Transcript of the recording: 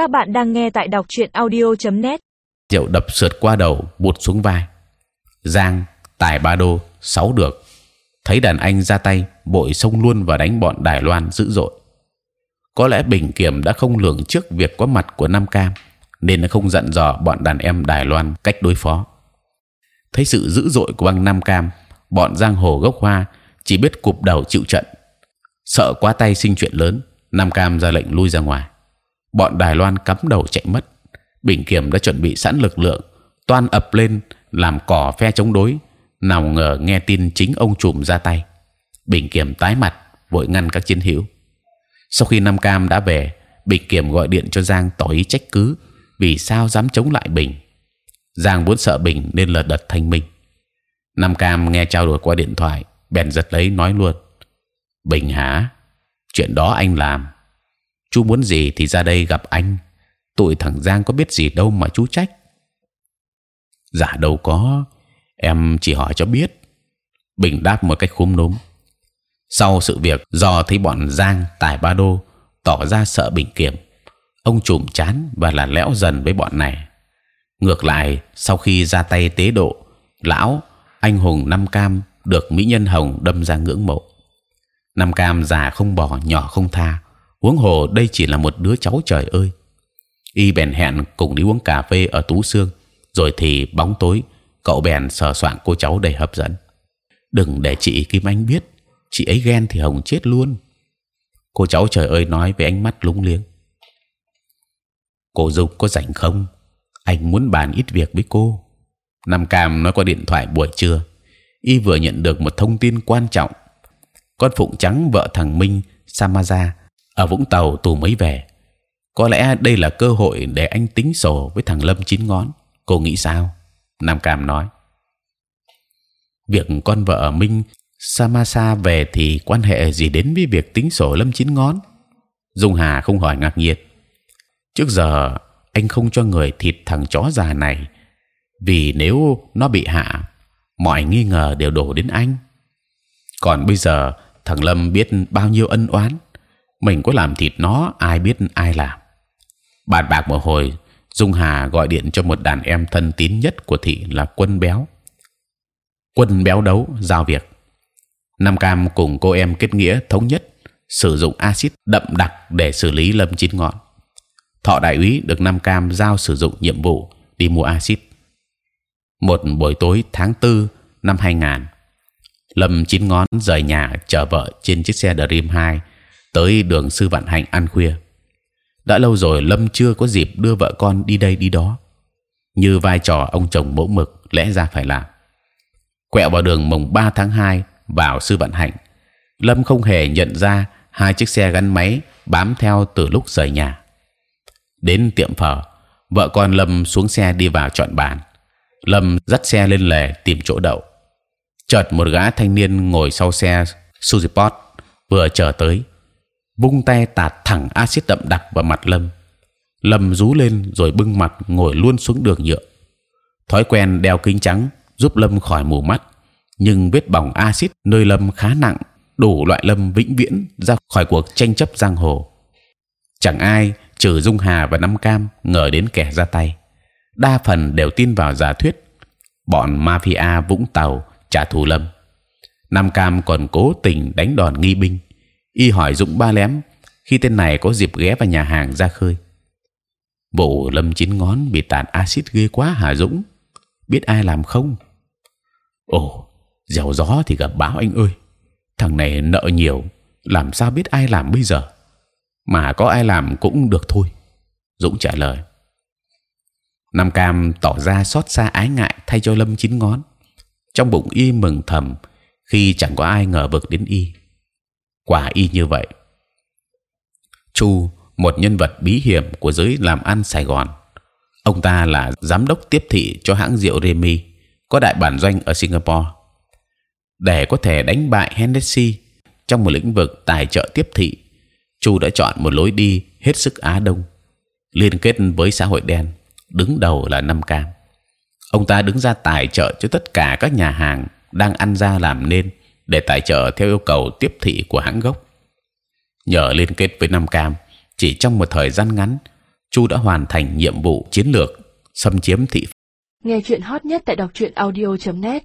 Các bạn đang nghe tại đọc truyện audio.net. Rượu đập sượt qua đầu, buột xuống vai. Giang tài ba đô sáu được. Thấy đàn anh ra tay, bội xông luôn và đánh bọn Đài Loan dữ dội. Có lẽ Bình Kiểm đã không lường trước việc có mặt của Nam Cam, nên nó không dặn dò bọn đàn em Đài Loan cách đối phó. Thấy sự dữ dội của băng Nam Cam, bọn giang hồ gốc hoa chỉ biết cụp đầu chịu trận. Sợ quá tay sinh chuyện lớn, Nam Cam ra lệnh lui ra ngoài. Bọn Đài Loan cắm đầu chạy mất. Bình Kiểm đã chuẩn bị sẵn lực lượng, toan ập lên làm cỏ phe chống đối. Nào ngờ nghe tin chính ông trùm ra tay, Bình Kiểm tái mặt, vội ngăn các chiến hữu. Sau khi Nam Cam đã về, Bình Kiểm gọi điện cho Giang tỏ ý trách cứ vì sao dám chống lại Bình. Giang vốn sợ Bình nên lật đật thanh minh. Nam Cam nghe trao đổi qua điện thoại, bèn giật lấy nói luôn: Bình hả? Chuyện đó anh làm. Chú muốn gì thì ra đây gặp anh. Tụi thằng Giang có biết gì đâu mà chú trách. giả đâu có, em chỉ hỏi cho biết. Bình đáp một cách khúm núm. Sau sự việc do thấy bọn Giang tài ba đô tỏ ra sợ Bình kiểm, ông trùm chán và là lẽo dần với bọn này. Ngược lại, sau khi ra tay tế độ, lão anh hùng năm cam được mỹ nhân hồng đâm ra ngưỡng mộ. Năm cam già không bỏ, nhỏ không tha. Huống hồ đây chỉ là một đứa cháu trời ơi. Y bèn hẹn cùng đi uống cà phê ở Tú xương, rồi thì bóng tối cậu bèn sờ soạng cô cháu đầy hấp dẫn. Đừng để chị Kim Anh biết, chị ấy ghen thì hồng chết luôn. Cô cháu trời ơi nói với ánh mắt lúng liếng. Cô Dục có rảnh không? Anh muốn bàn ít việc với cô. Nam Cam nói qua điện thoại buổi trưa. Y vừa nhận được một thông tin quan trọng. Con phụng trắng vợ thằng Minh Samaza ở Vũng Tàu tù mới về. Có lẽ đây là cơ hội để anh tính sổ với thằng Lâm chín ngón. Cô nghĩ sao? Nam Cam nói. Việc con vợ Minh Samasa về thì quan hệ gì đến với việc tính sổ Lâm chín ngón? Dung Hà không hỏi ngạc nhiên. Trước giờ anh không cho người thịt thằng chó già này vì nếu nó bị hạ, mọi nghi ngờ đều đổ đến anh. Còn bây giờ thằng Lâm biết bao nhiêu ân oán, mình có làm thịt nó, ai biết ai làm. Bàn bạc một hồi, Dung Hà gọi điện cho một đàn em thân tín nhất của thị là Quân Béo. Quân Béo đấu giao việc. Nam Cam cùng cô em kết nghĩa thống nhất sử dụng axit đậm đặc để xử lý Lâm chín ngọn. Thọ đại úy được Nam Cam giao sử dụng nhiệm vụ đi mua axit. Một buổi tối tháng tư năm 2000, Lâm chín ngón rời nhà chở vợ trên chiếc xe Dream 2 tới đường sư vạn hạnh ăn khuya. đã lâu rồi Lâm chưa có dịp đưa vợ con đi đây đi đó, như vai trò ông chồng mẫu mực lẽ ra phải làm. Quẹo vào đường mùng 3 tháng 2 vào sư vạn hạnh, Lâm không hề nhận ra hai chiếc xe gắn máy bám theo từ lúc rời nhà. Đến tiệm phở, vợ con Lâm xuống xe đi vào chọn bàn. Lâm dắt xe lên lề tìm chỗ đậu. Chợt một gã thanh niên ngồi sau xe Suzipot vừa chờ tới, vung tay tạt thẳng axit đậm đặc vào mặt Lâm. Lâm rú lên rồi bưng mặt ngồi luôn xuống đường nhựa. Thói quen đeo kính trắng giúp Lâm khỏi mù mắt, nhưng vết bỏng axit nơi Lâm khá nặng, đủ loại Lâm vĩnh viễn ra khỏi cuộc tranh chấp giang hồ. Chẳng ai trừ Dung Hà và năm Cam ngờ đến kẻ ra tay. Đa phần đều tin vào giả thuyết bọn mafia Vũng Tàu trả thù Lâm. Nam Cam còn cố tình đánh đòn nghi binh. Y hỏi Dũng ba lém khi tên này có dịp ghé vào nhà hàng ra khơi. Vụ Lâm chín ngón bị tạt axit ghê quá hả Dũng? Biết ai làm không? Ồ, giàu gió thì gặp báo anh ơi. Thằng này nợ nhiều, làm sao biết ai làm bây giờ? Mà có ai làm cũng được thôi. Dũng trả lời. Nam Cam tỏ ra xót xa ái ngại thay cho Lâm chín ngón. Trong bụng y mừng thầm khi chẳng có ai ngờ vực đến y. Quả y như vậy. Chu, một nhân vật bí hiểm của giới làm ăn Sài Gòn. Ông ta là giám đốc tiếp thị cho hãng rượu Remy, có đại bản doanh ở Singapore. Để có thể đánh bại Hennessy trong một lĩnh vực tài trợ tiếp thị, Chu đã chọn một lối đi hết sức Á Đông, liên kết với xã hội đen đứng đầu là Nam cam ông ta đứng ra tài trợ cho tất cả các nhà hàng đang ăn ra làm nên để tài trợ theo yêu cầu tiếp thị của hãng gốc. Nhờ liên kết với Nam cam, chỉ trong một thời gian ngắn, Chu đã hoàn thành nhiệm vụ chiến lược, xâm chiếm thị Nghe chuyện hot nhất tại đọc truyện audio.net